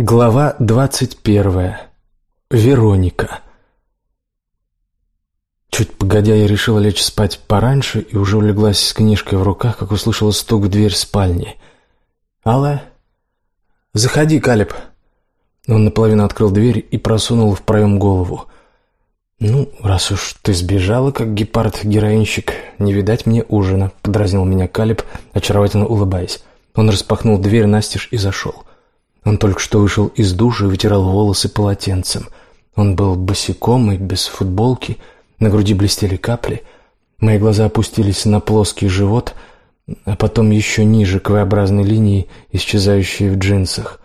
Глава двадцать первая. Вероника. Чуть погодя, я решила лечь спать пораньше и уже улеглась с книжкой в руках, как услышала стук в дверь спальни. «Алла?» «Заходи, Калеб!» Он наполовину открыл дверь и просунул в проем голову. «Ну, раз уж ты сбежала, как гепард-героинщик, не видать мне ужина», — подразнил меня Калеб, очаровательно улыбаясь. Он распахнул дверь настежь и зашел. Он только что вышел из души и вытирал волосы полотенцем. Он был босиком и без футболки, на груди блестели капли. Мои глаза опустились на плоский живот, а потом еще ниже к V-образной линии, исчезающей в джинсах.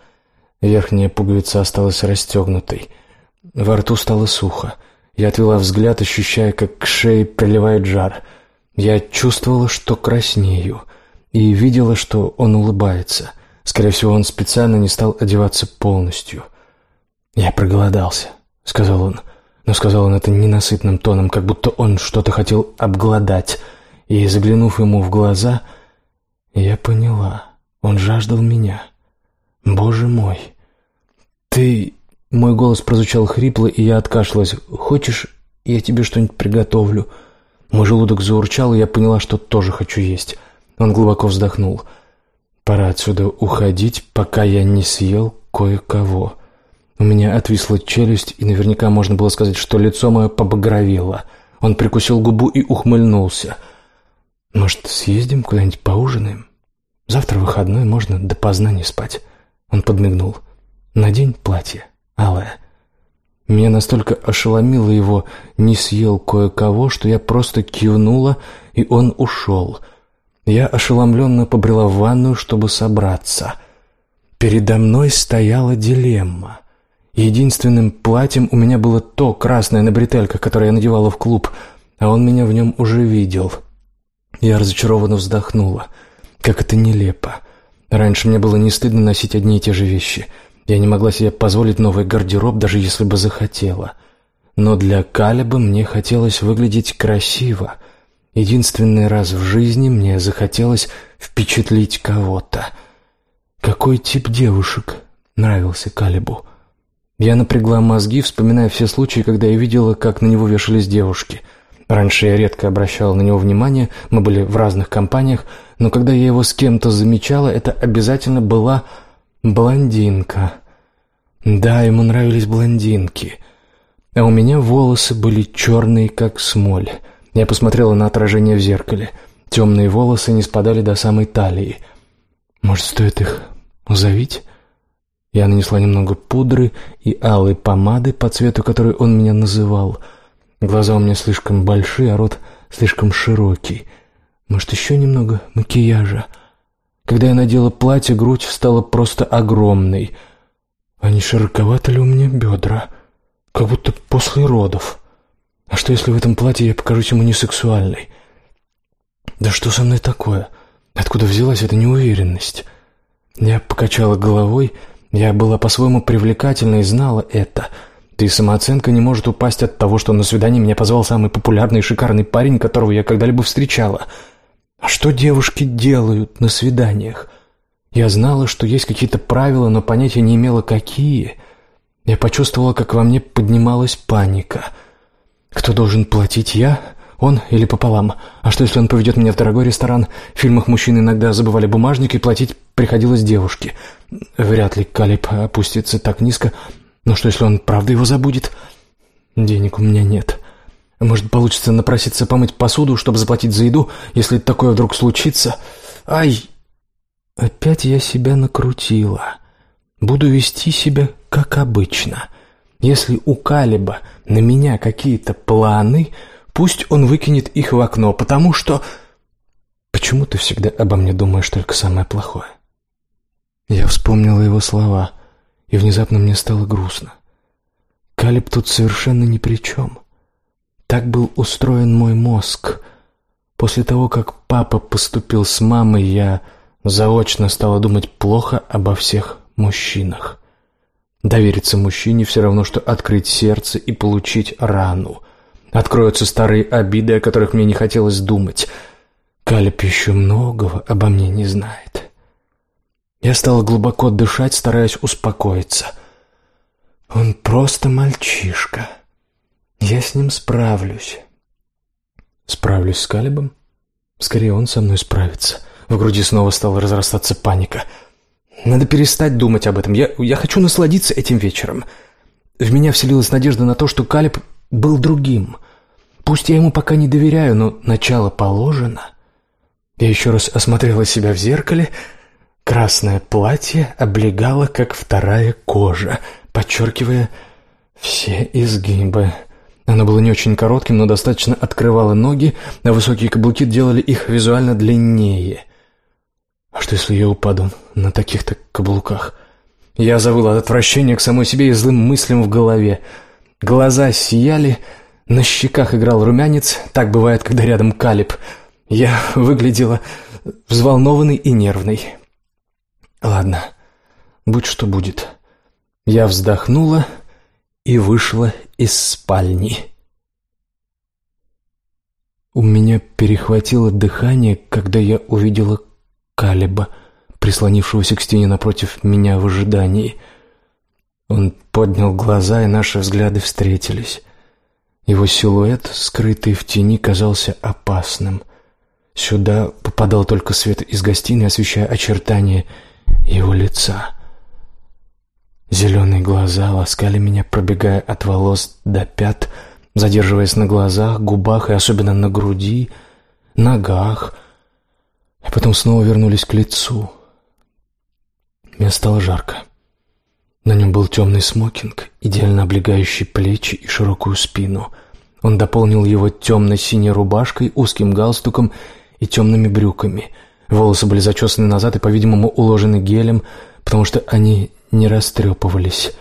Верхняя пуговица осталась расстегнутой. Во рту стало сухо. Я отвела взгляд, ощущая, как к шее приливает жар. Я чувствовала, что краснею, и видела, что он улыбается — Скорее всего, он специально не стал одеваться полностью. «Я проголодался», — сказал он. Но сказал он это ненасытным тоном, как будто он что-то хотел обглодать. И, заглянув ему в глаза, я поняла, он жаждал меня. «Боже мой!» «Ты...» Мой голос прозвучал хрипло, и я откашлялась. «Хочешь, я тебе что-нибудь приготовлю?» Мой желудок заурчал, и я поняла, что тоже хочу есть. Он глубоко вздохнул. «Я...» Пора отсюда уходить, пока я не съел кое-кого. У меня отвисла челюсть, и наверняка можно было сказать, что лицо мое побагровело. Он прикусил губу и ухмыльнулся. «Может, съездим куда-нибудь поужинаем? Завтра выходной, можно допоздна не спать». Он подмигнул. «Надень платье, алое». Меня настолько ошеломило его «не съел кое-кого», что я просто кивнула, и он ушел — я ошеломленно побрела в ванную, чтобы собраться. Передо мной стояла дилемма. Единственным платьем у меня было то красное на бретельках, которое я надевала в клуб, а он меня в нем уже видел. Я разочарованно вздохнула. Как это нелепо. Раньше мне было не стыдно носить одни и те же вещи. Я не могла себе позволить новый гардероб, даже если бы захотела. Но для Калеба мне хотелось выглядеть красиво — Единственный раз в жизни мне захотелось впечатлить кого-то. Какой тип девушек нравился Калибу? Я напрягла мозги, вспоминая все случаи, когда я видела, как на него вешались девушки. Раньше я редко обращала на него внимание, мы были в разных компаниях, но когда я его с кем-то замечала, это обязательно была блондинка. Да, ему нравились блондинки. А у меня волосы были черные, как смоль. Я посмотрела на отражение в зеркале. Темные волосы не спадали до самой талии. Может, стоит их узавить? Я нанесла немного пудры и алой помады по цвету, который он меня называл. Глаза у меня слишком большие, а рот слишком широкий. Может, еще немного макияжа? Когда я надела платье, грудь стала просто огромной. А не широковато ли у меня бедра? Как будто после родов. А что, если в этом платье я покажусь ему несексуальной? Да что со мной такое? Откуда взялась эта неуверенность? Я покачала головой, я была по-своему привлекательна и знала это. И самооценка не может упасть от того, что на свидание меня позвал самый популярный и шикарный парень, которого я когда-либо встречала. А что девушки делают на свиданиях? Я знала, что есть какие-то правила, но понятия не имела, какие. Я почувствовала, как во мне поднималась паника — кто должен платить, я? Он или пополам? А что, если он поведет меня в дорогой ресторан? В фильмах мужчины иногда забывали бумажник, и платить приходилось девушке. Вряд ли Калиб опустится так низко. Но что, если он правда его забудет? Денег у меня нет. Может, получится напроситься помыть посуду, чтобы заплатить за еду, если такое вдруг случится? Ай! Опять я себя накрутила. Буду вести себя как обычно. Если у Калиба на меня какие-то планы, пусть он выкинет их в окно, потому что... Почему ты всегда обо мне думаешь только самое плохое? Я вспомнила его слова, и внезапно мне стало грустно. Калиб тут совершенно ни при чем. Так был устроен мой мозг. После того, как папа поступил с мамой, я заочно стала думать плохо обо всех мужчинах. Довериться мужчине все равно, что открыть сердце и получить рану. Откроются старые обиды, о которых мне не хотелось думать. Калеб еще многого обо мне не знает. Я стала глубоко дышать, стараясь успокоиться. Он просто мальчишка. Я с ним справлюсь. Справлюсь с Калибом? Скорее, он со мной справится. В груди снова стала разрастаться паника. Надо перестать думать об этом. Я, я хочу насладиться этим вечером. В меня вселилась надежда на то, что Калиб был другим. Пусть я ему пока не доверяю, но начало положено. Я еще раз осмотрела себя в зеркале. Красное платье облегало, как вторая кожа, подчеркивая все изгибы. Оно было не очень коротким, но достаточно открывало ноги, а высокие каблуки делали их визуально длиннее. А что, если я упаду на таких-то каблуках? Я завыл от отвращения к самой себе и злым мыслям в голове. Глаза сияли, на щеках играл румянец. Так бывает, когда рядом калиб. Я выглядела взволнованной и нервной. Ладно, будь что будет. Я вздохнула и вышла из спальни. У меня перехватило дыхание, когда я увидела Калиба, прислонившегося к стене напротив меня в ожидании. Он поднял глаза, и наши взгляды встретились. Его силуэт, скрытый в тени, казался опасным. Сюда попадал только свет из гостиной, освещая очертания его лица. Зеленые глаза ласкали меня, пробегая от волос до пят, задерживаясь на глазах, губах и особенно на груди, ногах, а потом снова вернулись к лицу. Мне стало жарко. На нем был темный смокинг, идеально облегающий плечи и широкую спину. Он дополнил его темно-синей рубашкой, узким галстуком и темными брюками. Волосы были зачесаны назад и, по-видимому, уложены гелем, потому что они не растрепывались.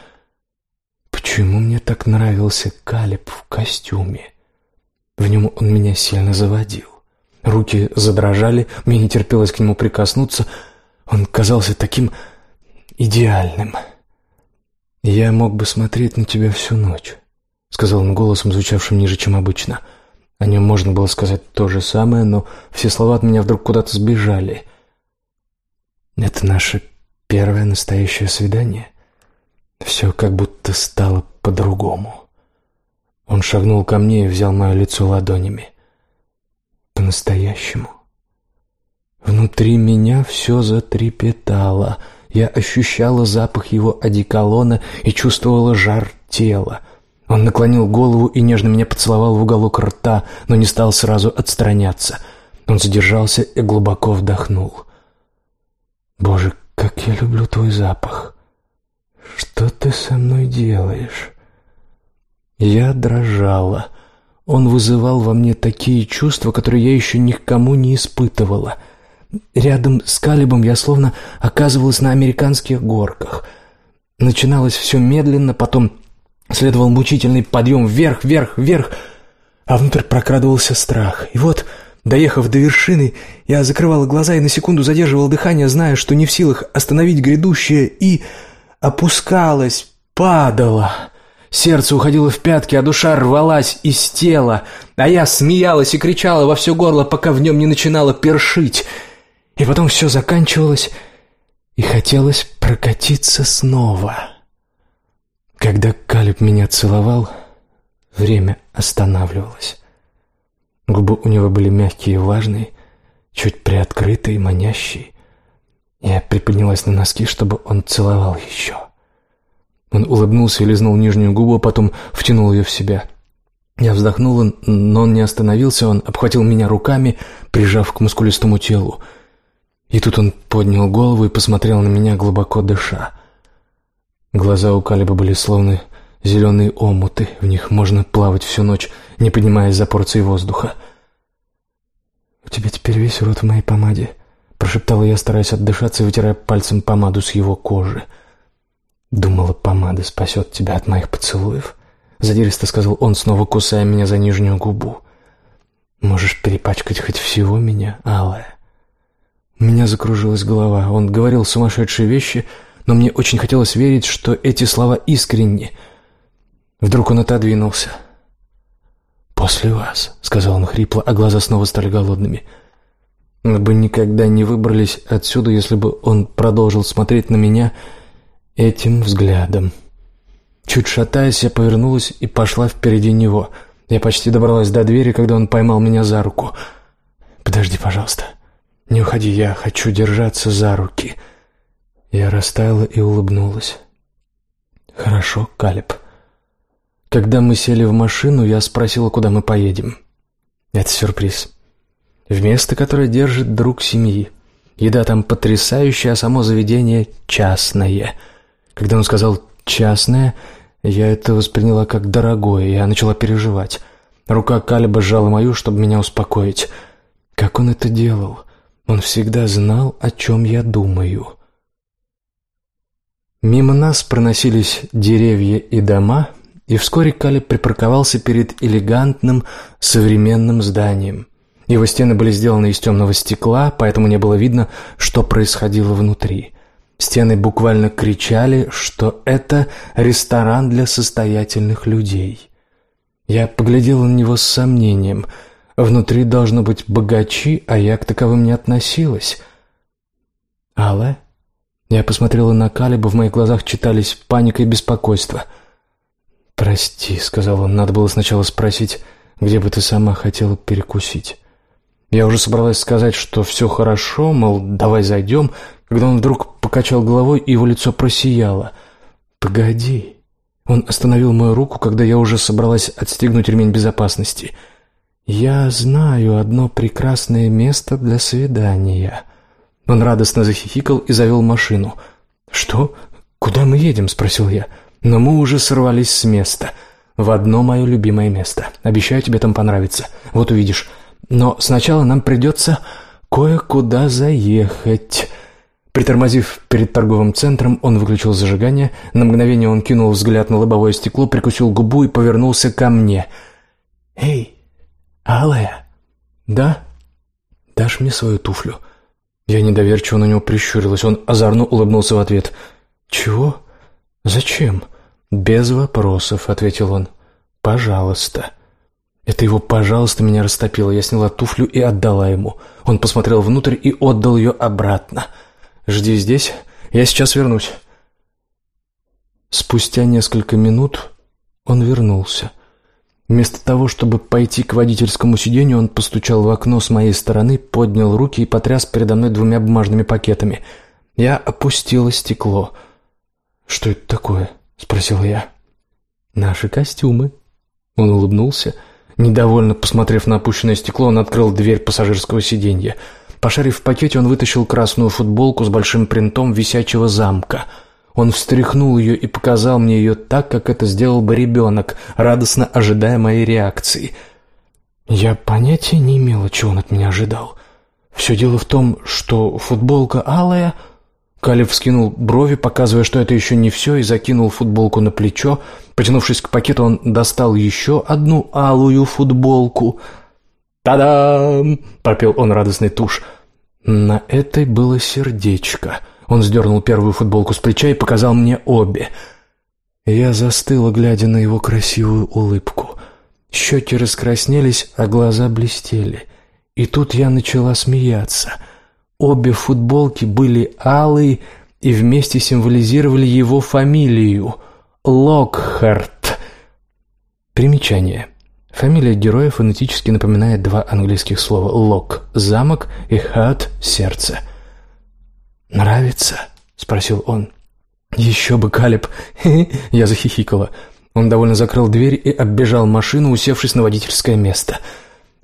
Почему мне так нравился Калеб в костюме? В нем он меня сильно заводил. Руки задрожали, мне не терпелось к нему прикоснуться. Он казался таким идеальным. «Я мог бы смотреть на тебя всю ночь», — сказал он голосом, звучавшим ниже, чем обычно. О нем можно было сказать то же самое, но все слова от меня вдруг куда-то сбежали. «Это наше Первое настоящее свидание. Все как будто стало по-другому. Он шагнул ко мне и взял мое лицо ладонями. По-настоящему. Внутри меня все затрепетало. Я ощущала запах его одеколона и чувствовала жар тела. Он наклонил голову и нежно меня поцеловал в уголок рта, но не стал сразу отстраняться. Он задержался и глубоко вдохнул. Боже, как я люблю твой запах! Что ты со мной делаешь?» Я дрожала. Он вызывал во мне такие чувства, которые я еще никому не испытывала. Рядом с Калибом я словно оказывалась на американских горках. Начиналось все медленно, потом следовал мучительный подъем вверх, вверх, вверх, а внутрь прокрадывался страх. И вот Доехав до вершины, я закрывала глаза и на секунду задерживала дыхание, зная, что не в силах остановить грядущее, и опускалась, падала. Сердце уходило в пятки, а душа рвалась из тела, а я смеялась и кричала во все горло, пока в нем не начинало першить. И потом все заканчивалось, и хотелось прокатиться снова. Когда Калиб меня целовал, время останавливалось. Губы у него были мягкие и влажные, чуть приоткрытые, манящие. Я приподнялась на носки, чтобы он целовал еще. Он улыбнулся и лизнул нижнюю губу, а потом втянул ее в себя. Я вздохнула, но он не остановился, он обхватил меня руками, прижав к мускулистому телу. И тут он поднял голову и посмотрел на меня, глубоко дыша. Глаза у Калиба были словно зеленые омуты, в них можно плавать всю ночь, не поднимаясь за порцией воздуха. «У тебя теперь весь рот в моей помаде», — прошептала я, стараясь отдышаться и вытирая пальцем помаду с его кожи. «Думала, помада спасет тебя от моих поцелуев», — задиристо сказал он, снова кусая меня за нижнюю губу. «Можешь перепачкать хоть всего меня, алая». У меня закружилась голова. Он говорил сумасшедшие вещи, но мне очень хотелось верить, что эти слова искренни. Вдруг он отодвинулся. «После вас», — сказал он хрипло, а глаза снова стали голодными. Мы бы никогда не выбрались отсюда, если бы он продолжил смотреть на меня этим взглядом. Чуть шатаясь, я повернулась и пошла впереди него. Я почти добралась до двери, когда он поймал меня за руку. «Подожди, пожалуйста. Не уходи, я хочу держаться за руки». Я растаяла и улыбнулась. «Хорошо, Калеб». Когда мы сели в машину, я спросила, куда мы поедем. Это сюрприз. В место, которое держит друг семьи. Еда там потрясающая, а само заведение частное. Когда он сказал «частное», я это восприняла как дорогое, я начала переживать. Рука Калиба сжала мою, чтобы меня успокоить. Как он это делал? Он всегда знал, о чем я думаю. Мимо нас проносились деревья и дома, и вскоре Калиб припарковался перед элегантным современным зданием. Его стены были сделаны из темного стекла, поэтому не было видно, что происходило внутри. Стены буквально кричали, что это ресторан для состоятельных людей. Я поглядел на него с сомнением. Внутри должно быть богачи, а я к таковым не относилась. «Алла?» Я посмотрела на Калиба, в моих глазах читались паника и беспокойство. «Прости», — сказал он, — «надо было сначала спросить, где бы ты сама хотела перекусить». Я уже собралась сказать, что все хорошо, мол, давай зайдем, когда он вдруг покачал головой, и его лицо просияло. «Погоди». Он остановил мою руку, когда я уже собралась отстегнуть ремень безопасности. «Я знаю одно прекрасное место для свидания». Он радостно захихикал и завел машину. «Что? Куда мы едем?» — спросил я. Но мы уже сорвались с места. В одно мое любимое место. Обещаю, тебе там понравится. Вот увидишь. Но сначала нам придется кое-куда заехать». Притормозив перед торговым центром, он выключил зажигание. На мгновение он кинул взгляд на лобовое стекло, прикусил губу и повернулся ко мне. «Эй, Алая!» «Да?» «Дашь мне свою туфлю?» Я недоверчиво на него прищурилась. Он озорно улыбнулся в ответ. «Чего? Зачем?» «Без вопросов», — ответил он. «Пожалуйста». Это его «пожалуйста» меня растопило. Я сняла туфлю и отдала ему. Он посмотрел внутрь и отдал ее обратно. «Жди здесь, я сейчас вернусь». Спустя несколько минут он вернулся. Вместо того, чтобы пойти к водительскому сиденью, он постучал в окно с моей стороны, поднял руки и потряс передо мной двумя бумажными пакетами. Я опустила стекло. «Что это такое?» — спросил я. «Наши костюмы». Он улыбнулся. Недовольно посмотрев на опущенное стекло, он открыл дверь пассажирского сиденья. Пошарив в пакете, он вытащил красную футболку с большим принтом висячего замка. Он встряхнул ее и показал мне ее так, как это сделал бы ребенок, радостно ожидая моей реакции. Я понятия не имела, чего он от меня ожидал. Все дело в том, что футболка алая — Калиб вскинул брови, показывая, что это еще не все, и закинул футболку на плечо. Потянувшись к пакету, он достал еще одну алую футболку. «Та-дам!» — пропел он радостный тушь. На этой было сердечко. Он сдернул первую футболку с плеча и показал мне обе. Я застыла, глядя на его красивую улыбку. Щеки раскраснелись, а глаза блестели. И тут я начала смеяться — Обе футболки были алые и вместе символизировали его фамилию – Локхарт. Примечание. Фамилия героя фонетически напоминает два английских слова «лок» – замок и «харт» – сердце. «Нравится?» – спросил он. «Еще бы, Калеб!» – я захихикала. Он довольно закрыл дверь и оббежал машину, усевшись на водительское место.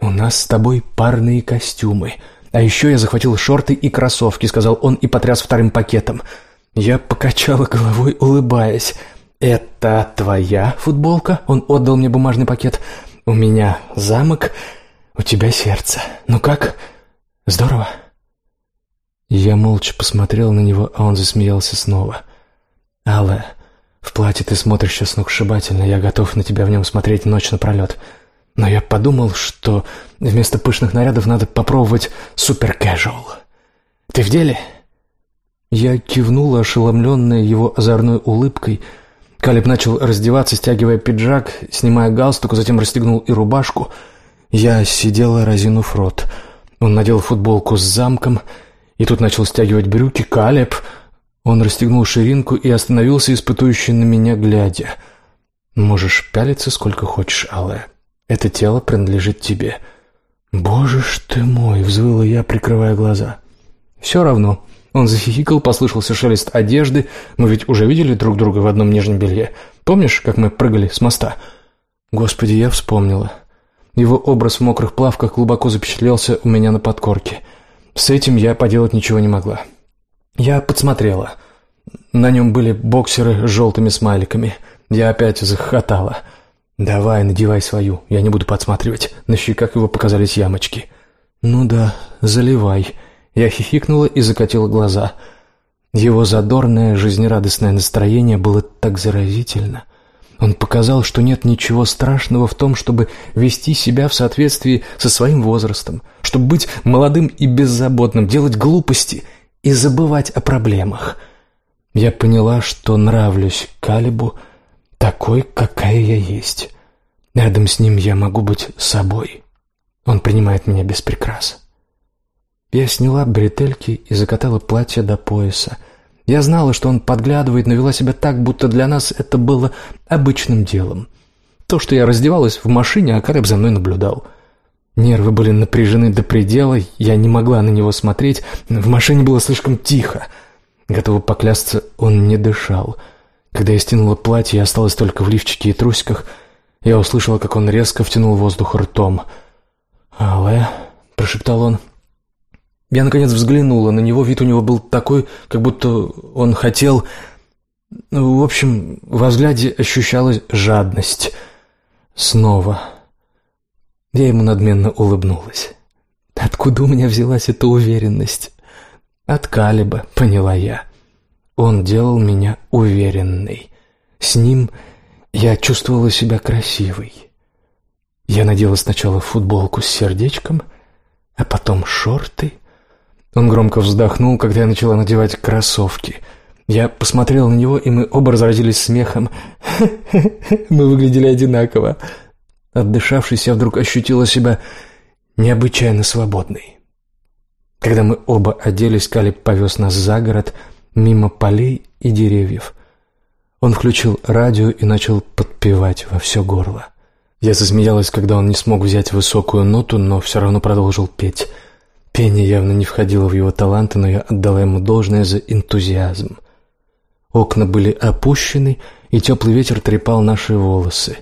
«У нас с тобой парные костюмы», «А еще я захватил шорты и кроссовки», — сказал он и потряс вторым пакетом. Я покачала головой, улыбаясь. «Это твоя футболка?» Он отдал мне бумажный пакет. «У меня замок, у тебя сердце. Ну как? Здорово?» Я молча посмотрел на него, а он засмеялся снова. «Алла, в платье ты смотришься сногсшибательно. Я готов на тебя в нем смотреть ночь напролет. Но я подумал, что вместо пышных нарядов надо попробовать супер-кэжуал. Ты в деле?» Я кивнула, ошеломленная его озорной улыбкой. Калиб начал раздеваться, стягивая пиджак, снимая галстук, затем расстегнул и рубашку. Я сидела, разинув рот. Он надел футболку с замком и тут начал стягивать брюки. «Калеб!» Он расстегнул ширинку и остановился, испытующий на меня, глядя. «Можешь пялиться сколько хочешь, Алле. Это тело принадлежит тебе». «Боже ж ты мой!» — взвыла я, прикрывая глаза. «Все равно». Он захихикал, послышался шелест одежды. Мы ведь уже видели друг друга в одном нижнем белье. Помнишь, как мы прыгали с моста? Господи, я вспомнила. Его образ в мокрых плавках глубоко запечатлелся у меня на подкорке. С этим я поделать ничего не могла. Я подсмотрела. На нем были боксеры с желтыми смайликами. Я опять захохотала. «Давай, надевай свою, я не буду подсматривать». На щеках его показались ямочки. «Ну да, заливай». Я хихикнула и закатила глаза. Его задорное, жизнерадостное настроение было так заразительно. Он показал, что нет ничего страшного в том, чтобы вести себя в соответствии со своим возрастом, чтобы быть молодым и беззаботным, делать глупости и забывать о проблемах. Я поняла, что нравлюсь Калибу такой, какая я есть. Рядом с ним я могу быть собой. Он принимает меня без прикрас. Я сняла бретельки и закатала платье до пояса — я знала, что он подглядывает, но вела себя так, будто для нас это было обычным делом. То, что я раздевалась в машине, а Кареб за мной наблюдал. Нервы были напряжены до предела, я не могла на него смотреть, в машине было слишком тихо. Готова поклясться, он не дышал. Когда я стянула платье и осталась только в лифчике и трусиках, я услышала, как он резко втянул воздух ртом. «Алле», — прошептал он, я, наконец, взглянула на него. Вид у него был такой, как будто он хотел... Ну, в общем, во взгляде ощущалась жадность. Снова. Я ему надменно улыбнулась. Откуда у меня взялась эта уверенность? От Калиба, поняла я. Он делал меня уверенной. С ним я чувствовала себя красивой. Я надела сначала футболку с сердечком, а потом шорты — он громко вздохнул, когда я начала надевать кроссовки. Я посмотрел на него, и мы оба разразились смехом. Мы выглядели одинаково. Отдышавшись, я вдруг ощутила себя необычайно свободной. Когда мы оба оделись, Калиб повез нас за город, мимо полей и деревьев. Он включил радио и начал подпевать во все горло. Я засмеялась, когда он не смог взять высокую ноту, но все равно продолжил петь — Пение явно не входило в его таланты, но я отдала ему должное за энтузиазм. Окна были опущены, и теплый ветер трепал наши волосы.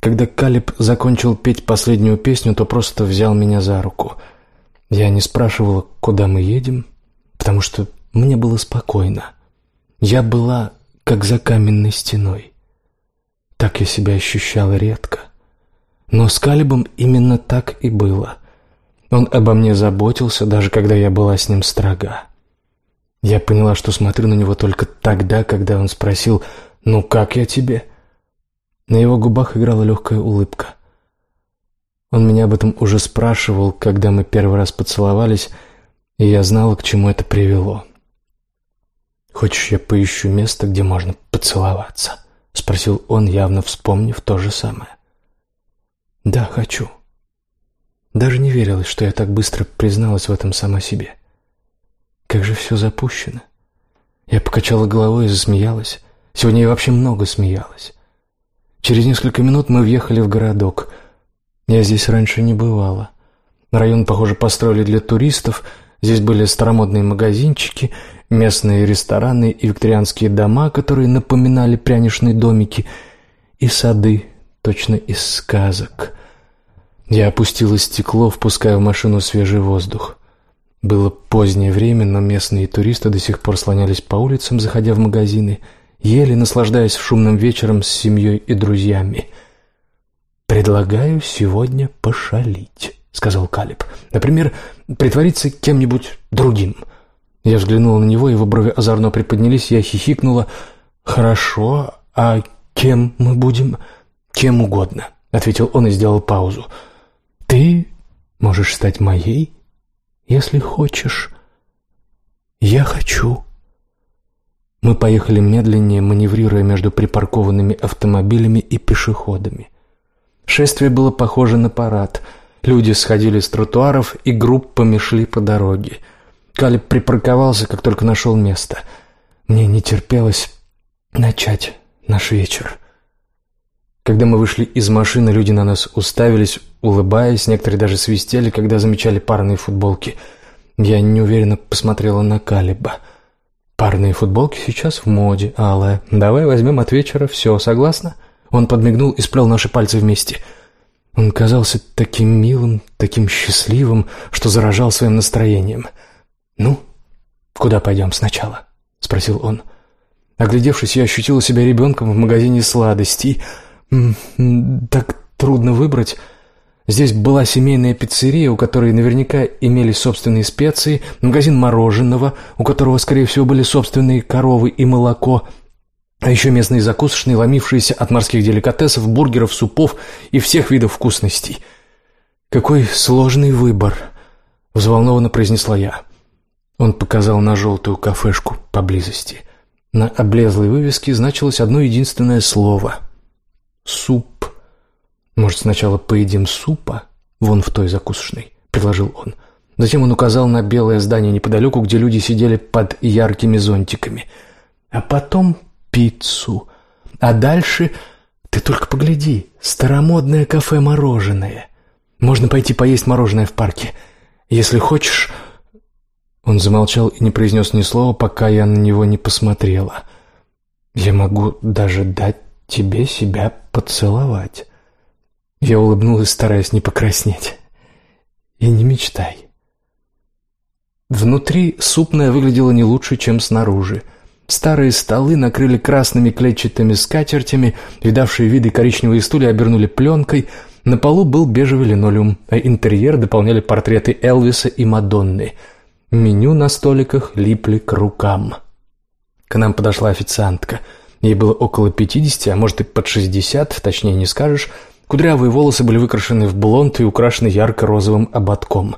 Когда Калиб закончил петь последнюю песню, то просто взял меня за руку. Я не спрашивала, куда мы едем, потому что мне было спокойно. Я была как за каменной стеной. Так я себя ощущала редко. Но с Калибом именно так и было — он обо мне заботился, даже когда я была с ним строга. Я поняла, что смотрю на него только тогда, когда он спросил «Ну как я тебе?». На его губах играла легкая улыбка. Он меня об этом уже спрашивал, когда мы первый раз поцеловались, и я знала, к чему это привело. «Хочешь, я поищу место, где можно поцеловаться?» — спросил он, явно вспомнив то же самое. «Да, хочу». Даже не верилось, что я так быстро призналась в этом сама себе. Как же все запущено. Я покачала головой и засмеялась. Сегодня я вообще много смеялась. Через несколько минут мы въехали в городок. Я здесь раньше не бывала. Район, похоже, построили для туристов. Здесь были старомодные магазинчики, местные рестораны и викторианские дома, которые напоминали пряничные домики, и сады, точно из сказок. Я опустила стекло, впуская в машину свежий воздух. Было позднее время, но местные туристы до сих пор слонялись по улицам, заходя в магазины, ели, наслаждаясь шумным вечером с семьей и друзьями. «Предлагаю сегодня пошалить», — сказал Калиб. «Например, притвориться кем-нибудь другим». Я взглянула на него, его брови озорно приподнялись, я хихикнула. «Хорошо, а кем мы будем?» «Кем угодно», — ответил он и сделал паузу. Ты можешь стать моей, если хочешь. Я хочу. Мы поехали медленнее, маневрируя между припаркованными автомобилями и пешеходами. Шествие было похоже на парад. Люди сходили с тротуаров и группами шли по дороге. Калиб припарковался, как только нашел место. Мне не терпелось начать наш вечер. Когда мы вышли из машины, люди на нас уставились, улыбаясь, некоторые даже свистели, когда замечали парные футболки. Я неуверенно посмотрела на Калиба. «Парные футболки сейчас в моде, Алая. Давай возьмем от вечера все, согласна?» Он подмигнул и сплел наши пальцы вместе. Он казался таким милым, таким счастливым, что заражал своим настроением. «Ну, куда пойдем сначала?» — спросил он. Оглядевшись, я ощутила себя ребенком в магазине сладостей. Так трудно выбрать. Здесь была семейная пиццерия, у которой наверняка имелись собственные специи, магазин мороженого, у которого, скорее всего, были собственные коровы и молоко, а еще местные закусочные, ломившиеся от морских деликатесов, бургеров, супов и всех видов вкусностей. «Какой сложный выбор!» — взволнованно произнесла я. Он показал на желтую кафешку поблизости. На облезлой вывеске значилось одно единственное слово — «суп». «Может, сначала поедим супа? Вон в той закусочной», — предложил он. Затем он указал на белое здание неподалеку, где люди сидели под яркими зонтиками. «А потом пиццу. А дальше... Ты только погляди, старомодное кафе-мороженое. Можно пойти поесть мороженое в парке. Если хочешь, он замолчал и не произнес ни слова, пока я на него не посмотрела. «Я могу даже дать тебе себя поцеловать». Я улыбнулась, стараясь не покраснеть. «И не мечтай». Внутри супная выглядела не лучше, чем снаружи. Старые столы накрыли красными клетчатыми скатертями, видавшие виды коричневые стулья обернули пленкой, на полу был бежевый линолеум, а интерьер дополняли портреты Элвиса и Мадонны — Меню на столиках липли к рукам. К нам подошла официантка. Ей было около пятидесяти, а может и под шестьдесят, точнее не скажешь. Кудрявые волосы были выкрашены в блонд и украшены ярко-розовым ободком.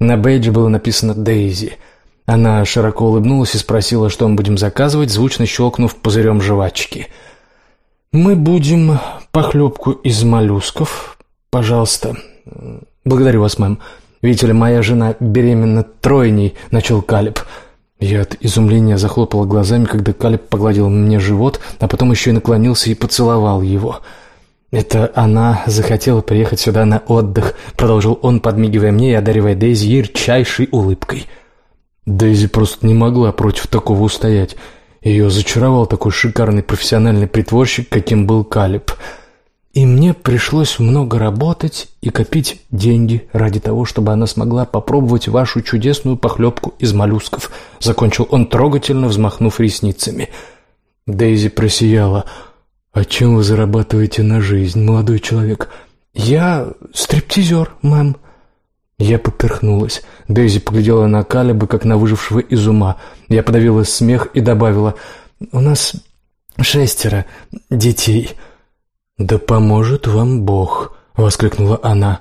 На бейдже было написано «Дейзи». Она широко улыбнулась и спросила, что мы будем заказывать, звучно щелкнув пузырем жвачки. «Мы будем похлебку из моллюсков, пожалуйста». «Благодарю вас, мэм». «Видите ли, моя жена беременна тройней», — начал Калиб. Я от изумления захлопала глазами, когда Калиб погладил мне живот, а потом еще и наклонился и поцеловал его. «Это она захотела приехать сюда на отдых», — продолжил он, подмигивая мне и одаривая Дейзи ярчайшей улыбкой. Дейзи просто не могла против такого устоять. Ее зачаровал такой шикарный профессиональный притворщик, каким был Калиб — и мне пришлось много работать и копить деньги ради того, чтобы она смогла попробовать вашу чудесную похлебку из моллюсков», — закончил он трогательно, взмахнув ресницами. Дейзи просияла. «А чем вы зарабатываете на жизнь, молодой человек?» «Я стриптизер, мэм». Я поперхнулась. Дейзи поглядела на Калиба, как на выжившего из ума. Я подавила смех и добавила, «У нас шестеро детей». «Да поможет вам Бог!» — воскликнула она.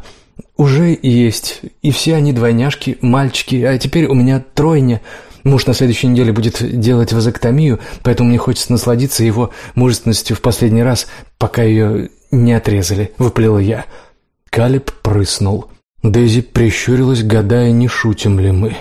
«Уже есть, и все они двойняшки, мальчики, а теперь у меня тройня. Муж на следующей неделе будет делать вазоктомию, поэтому мне хочется насладиться его мужественностью в последний раз, пока ее не отрезали», — выплела я. Калиб прыснул. Дейзи прищурилась, гадая, не шутим ли мы.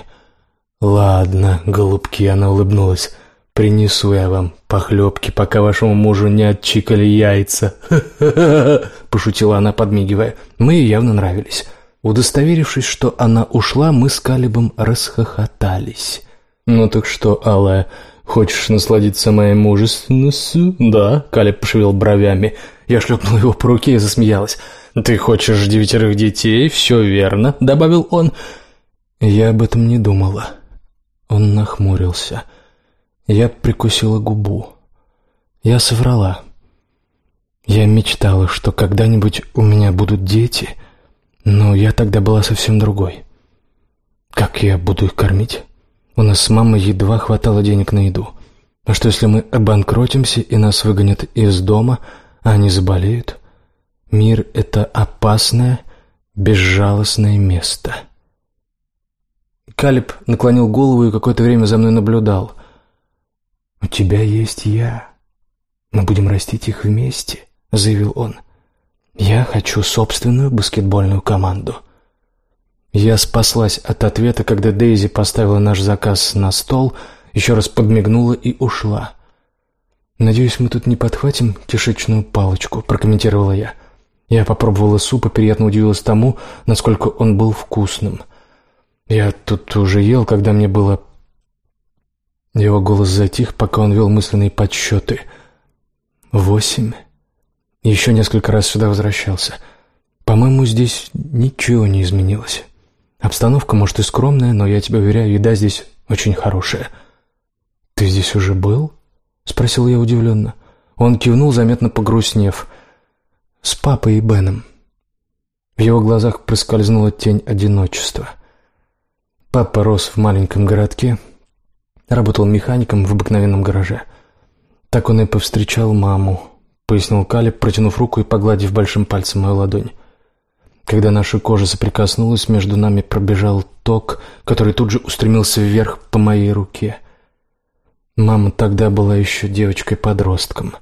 «Ладно, голубки», — она улыбнулась. «Принесу я вам похлебки, пока вашему мужу не отчикали яйца». пошутила она, подмигивая. Мы ей явно нравились. Удостоверившись, что она ушла, мы с Калибом расхохотались. «Ну так что, Алая, хочешь насладиться моей мужественностью?» «Да», — Калиб пошевел бровями. Я шлепнул его по руке и засмеялась. «Ты хочешь девятерых детей, все верно», — добавил он. Я об этом не думала. Он нахмурился. Я прикусила губу. Я соврала. Я мечтала, что когда-нибудь у меня будут дети, но я тогда была совсем другой. Как я буду их кормить? У нас с мамой едва хватало денег на еду. А что, если мы обанкротимся и нас выгонят из дома, а они заболеют? Мир — это опасное, безжалостное место. Калиб наклонил голову и какое-то время за мной наблюдал. «У тебя есть я. Мы будем растить их вместе», — заявил он. «Я хочу собственную баскетбольную команду. Я спаслась от ответа, когда Дейзи поставила наш заказ на стол, еще раз подмигнула и ушла. «Надеюсь, мы тут не подхватим кишечную палочку», — прокомментировала я. Я попробовала суп и приятно удивилась тому, насколько он был вкусным. Я тут уже ел, когда мне было... Его голос затих, пока он вел мысленные подсчеты. Восемь. Еще несколько раз сюда возвращался. По-моему, здесь ничего не изменилось. Обстановка, может, и скромная, но я тебе уверяю, еда здесь очень хорошая. Ты здесь уже был? Спросил я удивленно. Он кивнул, заметно погрустнев. С папой и Беном. В его глазах проскользнула тень одиночества. Папа рос в маленьком городке, работал механиком в обыкновенном гараже. Так он и повстречал маму, пояснил Калеб, протянув руку и погладив большим пальцем мою ладонь. Когда наша кожа соприкоснулась, между нами пробежал ток, который тут же устремился вверх по моей руке. Мама тогда была еще девочкой-подростком.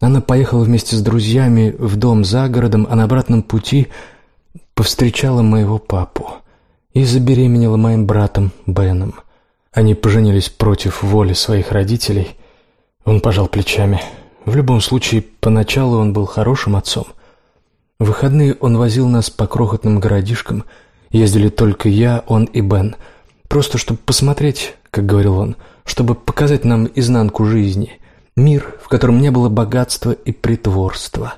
Она поехала вместе с друзьями в дом за городом, а на обратном пути повстречала моего папу и забеременела моим братом Беном. Они поженились против воли своих родителей. Он пожал плечами. В любом случае, поначалу он был хорошим отцом — в выходные он возил нас по крохотным городишкам. Ездили только я, он и Бен. Просто чтобы посмотреть, как говорил он, чтобы показать нам изнанку жизни. Мир, в котором не было богатства и притворства.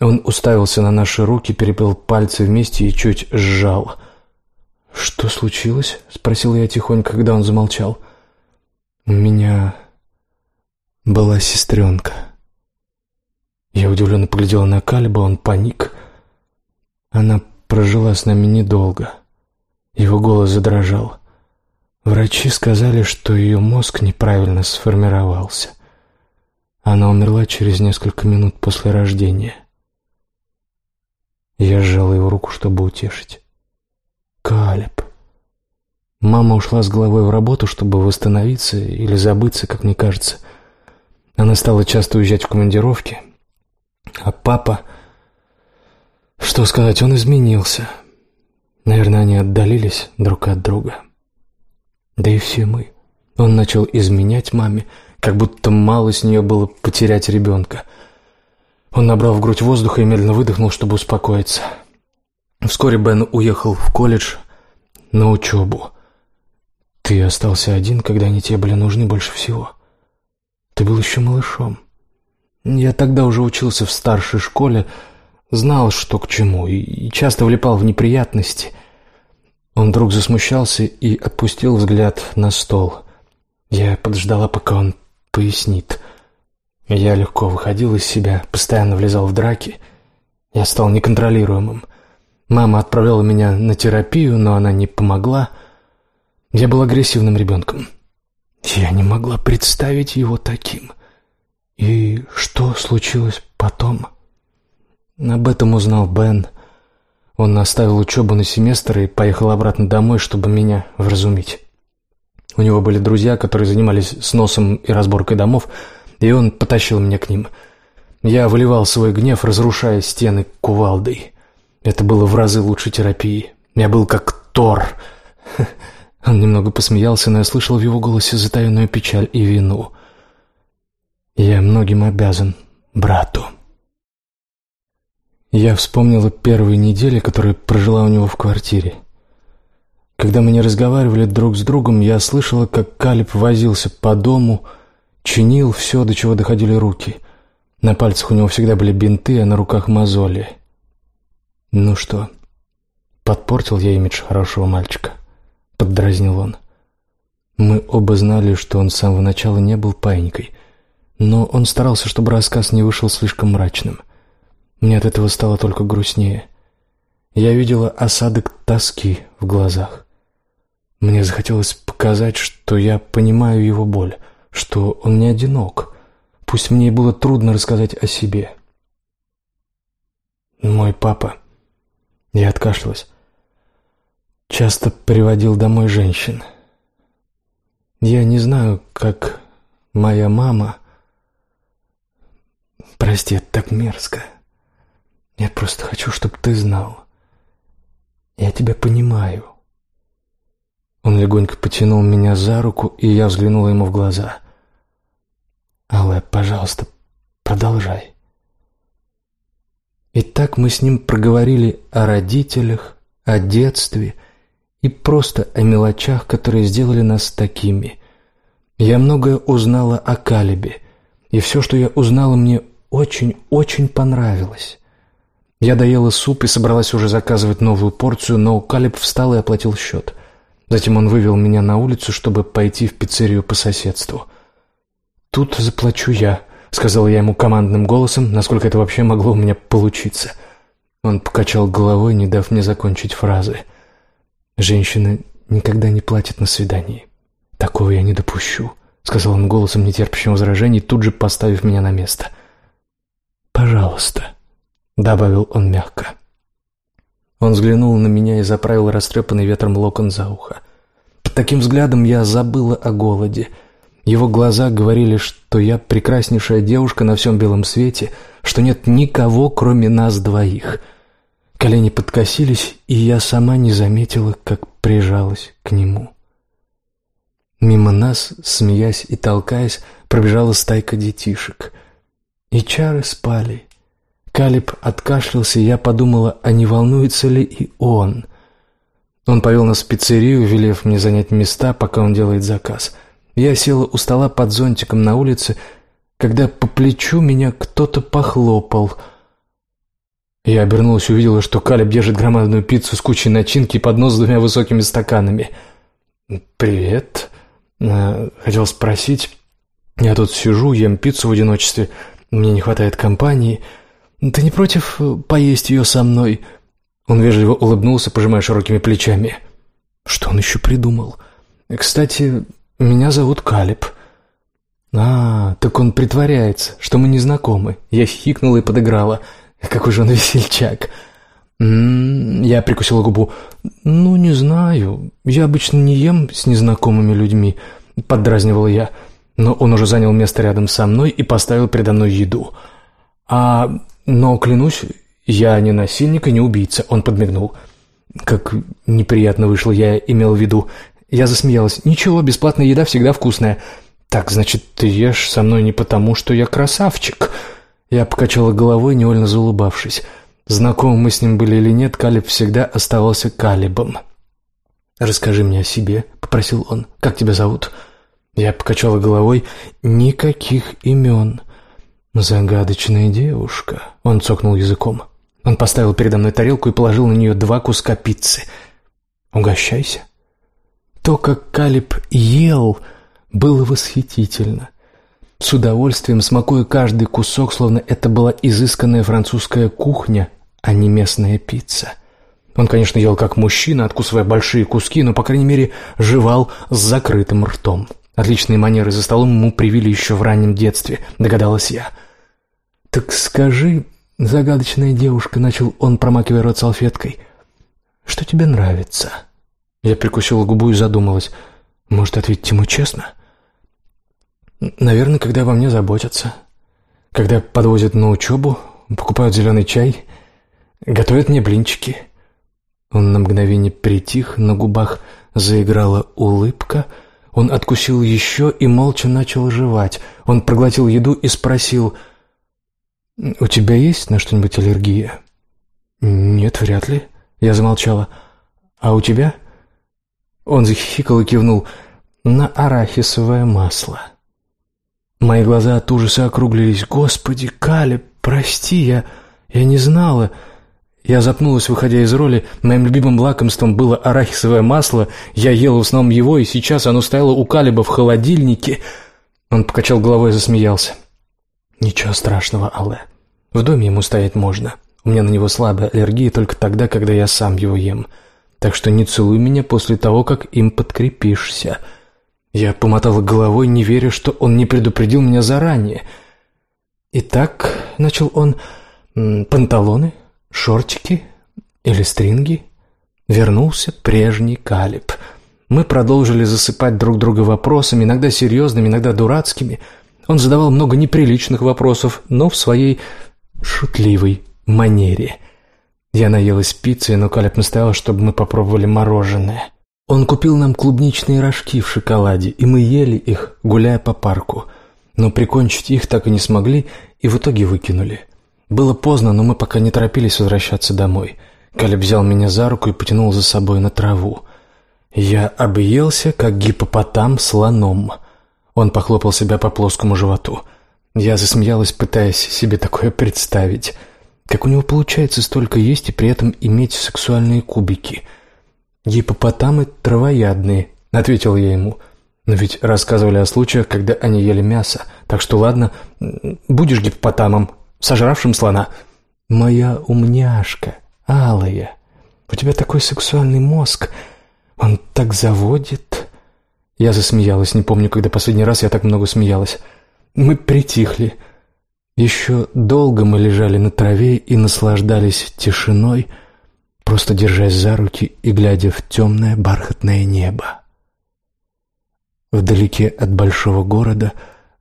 Он уставился на наши руки, переплел пальцы вместе и чуть сжал. «Что случилось?» — спросил я тихонько, когда он замолчал. «У меня была сестренка». Я удивленно поглядела на Кальба, он паник. Она прожила с нами недолго. Его голос задрожал. Врачи сказали, что ее мозг неправильно сформировался. Она умерла через несколько минут после рождения. Я сжала его руку, чтобы утешить. Калеб. Мама ушла с головой в работу, чтобы восстановиться или забыться, как мне кажется. Она стала часто уезжать в командировки, а папа... Что сказать, он изменился. Наверное, они отдалились друг от друга. Да и все мы. Он начал изменять маме, как будто мало с нее было потерять ребенка. Он набрал в грудь воздуха и медленно выдохнул, чтобы успокоиться. Вскоре Бен уехал в колледж на учебу. Ты остался один, когда они тебе были нужны больше всего. Ты был еще малышом. Я тогда уже учился в старшей школе, знал, что к чему, и часто влипал в неприятности. Он вдруг засмущался и отпустил взгляд на стол. Я подождала, пока он пояснит. Я легко выходил из себя, постоянно влезал в драки. Я стал неконтролируемым. Мама отправляла меня на терапию, но она не помогла. Я был агрессивным ребенком. Я не могла представить его таким. «И что случилось потом?» Об этом узнал Бен. Он оставил учебу на семестр и поехал обратно домой, чтобы меня вразумить. У него были друзья, которые занимались сносом и разборкой домов, и он потащил меня к ним. Я выливал свой гнев, разрушая стены кувалдой. Это было в разы лучше терапии. Я был как Тор. Он немного посмеялся, но я слышал в его голосе затаенную печаль и вину. Я многим обязан брату. Я вспомнила первые недели, которые прожила у него в квартире. Когда мы не разговаривали друг с другом, я слышала, как Калиб возился по дому, чинил все, до чего доходили руки. На пальцах у него всегда были бинты, а на руках мозоли. «Ну что, подпортил я имидж хорошего мальчика?» — поддразнил он. Мы оба знали, что он с самого начала не был паинькой — но он старался, чтобы рассказ не вышел слишком мрачным. Мне от этого стало только грустнее. Я видела осадок тоски в глазах. Мне захотелось показать, что я понимаю его боль, что он не одинок. Пусть мне и было трудно рассказать о себе. Мой папа, я откашлялась, часто приводил домой женщин. Я не знаю, как моя мама Прости, это так мерзко. Я просто хочу, чтобы ты знал. Я тебя понимаю». Он легонько потянул меня за руку, и я взглянула ему в глаза. «Алле, пожалуйста, продолжай». И так мы с ним проговорили о родителях, о детстве и просто о мелочах, которые сделали нас такими. Я многое узнала о Калибе, и все, что я узнала, мне очень-очень понравилось. Я доела суп и собралась уже заказывать новую порцию, но Калиб встал и оплатил счет. Затем он вывел меня на улицу, чтобы пойти в пиццерию по соседству. «Тут заплачу я», — сказал я ему командным голосом, насколько это вообще могло у меня получиться. Он покачал головой, не дав мне закончить фразы. «Женщины никогда не платят на свидании. Такого я не допущу», — сказал он голосом, нетерпящим возражений, тут же поставив меня на место. «Пожалуйста», — добавил он мягко. Он взглянул на меня и заправил растрепанный ветром локон за ухо. Под таким взглядом я забыла о голоде. Его глаза говорили, что я прекраснейшая девушка на всем белом свете, что нет никого, кроме нас двоих. Колени подкосились, и я сама не заметила, как прижалась к нему. Мимо нас, смеясь и толкаясь, пробежала стайка детишек. И чары спали, Калиб откашлялся, и я подумала, а не волнуется ли и он. Он повел нас в пиццерию, велев мне занять места, пока он делает заказ. Я села у стола под зонтиком на улице, когда по плечу меня кто-то похлопал. Я обернулась и увидела, что Калиб держит громадную пиццу с кучей начинки и поднос с двумя высокими стаканами. «Привет», э, — хотел спросить. «Я тут сижу, ем пиццу в одиночестве, мне не хватает компании». «Ты не против э, поесть ее со мной?» Он вежливо улыбнулся, пожимая широкими плечами. «Что он еще придумал?» «Кстати, меня зовут Калиб». «А, так он притворяется, что мы не знакомы». Я хихикнула и подыграла. «Какой же он весельчак!» М -м -м, Я прикусила губу. «Ну, не знаю. Я обычно не ем с незнакомыми людьми», — поддразнивала я. Но он уже занял место рядом со мной и поставил передо мной еду. «А но, клянусь, я не насильник и не убийца, он подмигнул. Как неприятно вышло, я имел в виду. Я засмеялась. Ничего, бесплатная еда всегда вкусная. Так, значит, ты ешь со мной не потому, что я красавчик. Я покачала головой, невольно заулыбавшись. Знакомы мы с ним были или нет, Калиб всегда оставался Калибом. «Расскажи мне о себе», — попросил он. «Как тебя зовут?» Я покачала головой. «Никаких имен. «Загадочная девушка», — он цокнул языком. Он поставил передо мной тарелку и положил на нее два куска пиццы. «Угощайся». То, как Калиб ел, было восхитительно. С удовольствием смакуя каждый кусок, словно это была изысканная французская кухня, а не местная пицца. Он, конечно, ел как мужчина, откусывая большие куски, но, по крайней мере, жевал с закрытым ртом. Отличные манеры за столом ему привили еще в раннем детстве, догадалась я. «Так скажи, загадочная девушка», — начал он, промакивая рот салфеткой, — «что тебе нравится?» Я прикусила губу и задумалась. «Может, ответить ему честно?» «Наверное, когда обо мне заботятся. Когда подвозят на учебу, покупают зеленый чай, готовят мне блинчики». Он на мгновение притих, на губах заиграла улыбка — он откусил еще и молча начал жевать. Он проглотил еду и спросил, «У тебя есть на что-нибудь аллергия?» «Нет, вряд ли». Я замолчала. «А у тебя?» Он захихикал и кивнул. «На арахисовое масло». Мои глаза от ужаса округлились. «Господи, Каля, прости, я... я не знала...» Я запнулась, выходя из роли. Моим любимым лакомством было арахисовое масло. Я ел в основном его, и сейчас оно стояло у Калиба в холодильнике. Он покачал головой и засмеялся. «Ничего страшного, Алле. В доме ему стоять можно. У меня на него слабая аллергия только тогда, когда я сам его ем. Так что не целуй меня после того, как им подкрепишься». Я помотала головой, не веря, что он не предупредил меня заранее. «Итак», — начал он, — «панталоны, Шортики или стринги? Вернулся прежний Калиб. Мы продолжили засыпать друг друга вопросами, иногда серьезными, иногда дурацкими. Он задавал много неприличных вопросов, но в своей шутливой манере. Я наелась пиццы, но Калеб настоял, чтобы мы попробовали мороженое. Он купил нам клубничные рожки в шоколаде, и мы ели их, гуляя по парку. Но прикончить их так и не смогли, и в итоге выкинули. Было поздно, но мы пока не торопились возвращаться домой. Калеб взял меня за руку и потянул за собой на траву. Я объелся, как гипопотам слоном. Он похлопал себя по плоскому животу. Я засмеялась, пытаясь себе такое представить. Как у него получается столько есть и при этом иметь сексуальные кубики? «Гипопотамы травоядные», — ответил я ему. «Но ведь рассказывали о случаях, когда они ели мясо. Так что ладно, будешь гипопотамом, сожравшим слона». «Моя умняшка, алая, у тебя такой сексуальный мозг, он так заводит». Я засмеялась, не помню, когда последний раз я так много смеялась. Мы притихли. Еще долго мы лежали на траве и наслаждались тишиной, просто держась за руки и глядя в темное бархатное небо. Вдалеке от большого города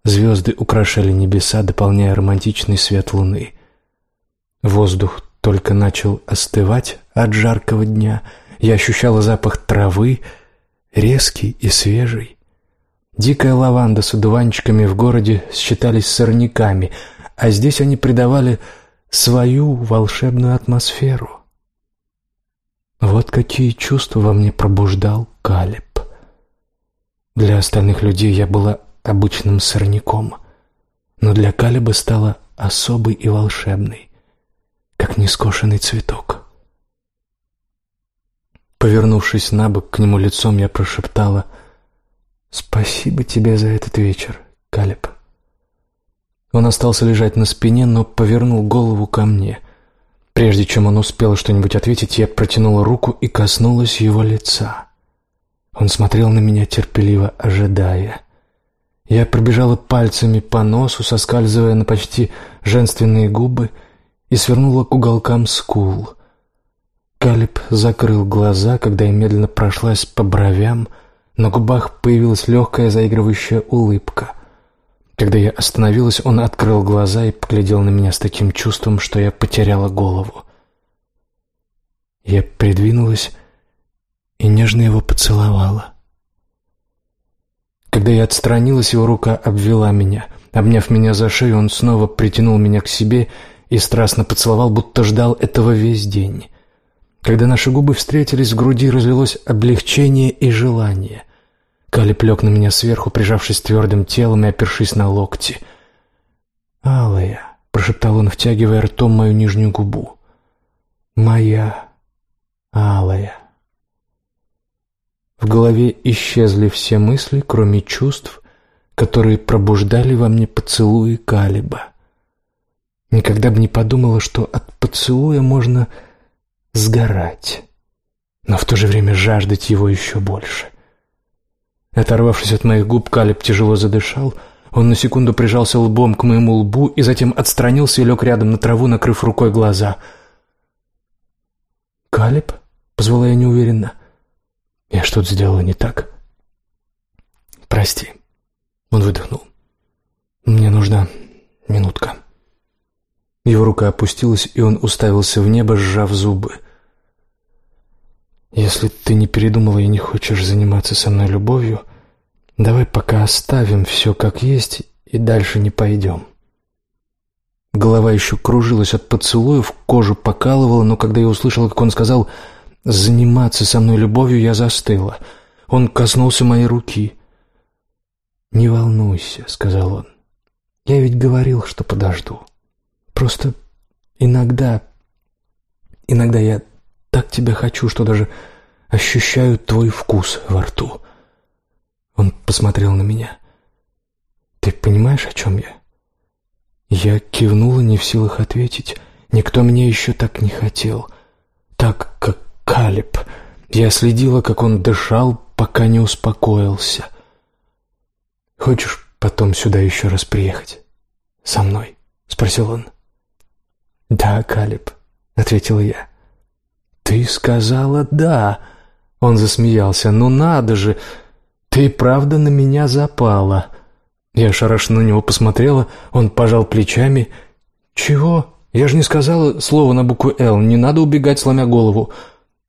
звезды украшали небеса, дополняя романтичный свет луны. Воздух только начал остывать от жаркого дня. Я ощущала запах травы, резкий и свежий. Дикая лаванда с одуванчиками в городе считались сорняками, а здесь они придавали свою волшебную атмосферу. Вот какие чувства во мне пробуждал Калеб. Для остальных людей я была обычным сорняком, но для Калеба стала особой и волшебной, как нескошенный цветок. Повернувшись на бок к нему лицом, я прошептала «Спасибо тебе за этот вечер, Калеб». Он остался лежать на спине, но повернул голову ко мне. Прежде чем он успел что-нибудь ответить, я протянула руку и коснулась его лица. Он смотрел на меня терпеливо, ожидая. Я пробежала пальцами по носу, соскальзывая на почти женственные губы, и свернула к уголкам скул. Калиб закрыл глаза, когда я медленно прошлась по бровям, на губах появилась легкая заигрывающая улыбка. Когда я остановилась, он открыл глаза и поглядел на меня с таким чувством, что я потеряла голову. Я придвинулась и нежно его поцеловала. Когда я отстранилась, его рука обвела меня. Обняв меня за шею, он снова притянул меня к себе и страстно поцеловал, будто ждал этого весь день. Когда наши губы встретились, в груди разлилось облегчение и желание. Калиб лег на меня сверху, прижавшись твердым телом и опершись на локти. «Алая», — прошептал он, втягивая ртом мою нижнюю губу. «Моя алая». В голове исчезли все мысли, кроме чувств, которые пробуждали во мне поцелуи Калиба. Никогда бы не подумала, что от поцелуя можно сгорать, но в то же время жаждать его еще больше. Оторвавшись от моих губ, Калеб тяжело задышал. Он на секунду прижался лбом к моему лбу и затем отстранился и лег рядом на траву, накрыв рукой глаза. «Калеб?» — позвала я неуверенно. «Я что-то сделала не так?» «Прости». Он выдохнул. «Мне нужна минутка». Его рука опустилась, и он уставился в небо, сжав зубы. «Если ты не передумала и не хочешь заниматься со мной любовью, давай пока оставим все как есть и дальше не пойдем». Голова еще кружилась от поцелуев, кожу покалывала, но когда я услышала, как он сказал «заниматься со мной любовью», я застыла. Он коснулся моей руки. «Не волнуйся», — сказал он. «Я ведь говорил, что подожду». Просто иногда... Иногда я так тебя хочу, что даже ощущаю твой вкус во рту. Он посмотрел на меня. Ты понимаешь, о чем я? Я кивнула, не в силах ответить. Никто меня еще так не хотел. Так, Калиб. Я следила, как он дышал, пока не успокоился. «Хочешь потом сюда еще раз приехать? Со мной?» — спросил он. «Да, Калиб», — ответил я. «Ты сказала «да». Он засмеялся. «Ну надо же! Ты правда на меня запала!» Я шарашно на него посмотрела, он пожал плечами. «Чего?» Я же не сказала слово на букву «Л». Не надо убегать, сломя голову.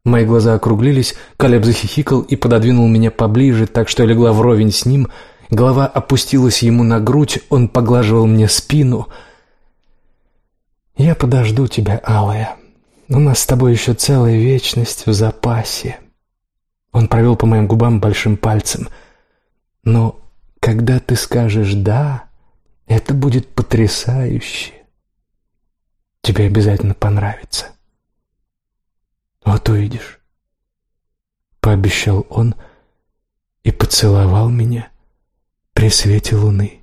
Мои глаза округлились, Калеб захихикал и пододвинул меня поближе, так что я легла вровень с ним. Голова опустилась ему на грудь, он поглаживал мне спину. «Я подожду тебя, Алая. У нас с тобой еще целая вечность в запасе». Он провел по моим губам большим пальцем. «Но когда ты скажешь «да», это будет потрясающе. Тебе обязательно понравится». «Вот увидишь», — пообещал он и поцеловал меня при свете луны.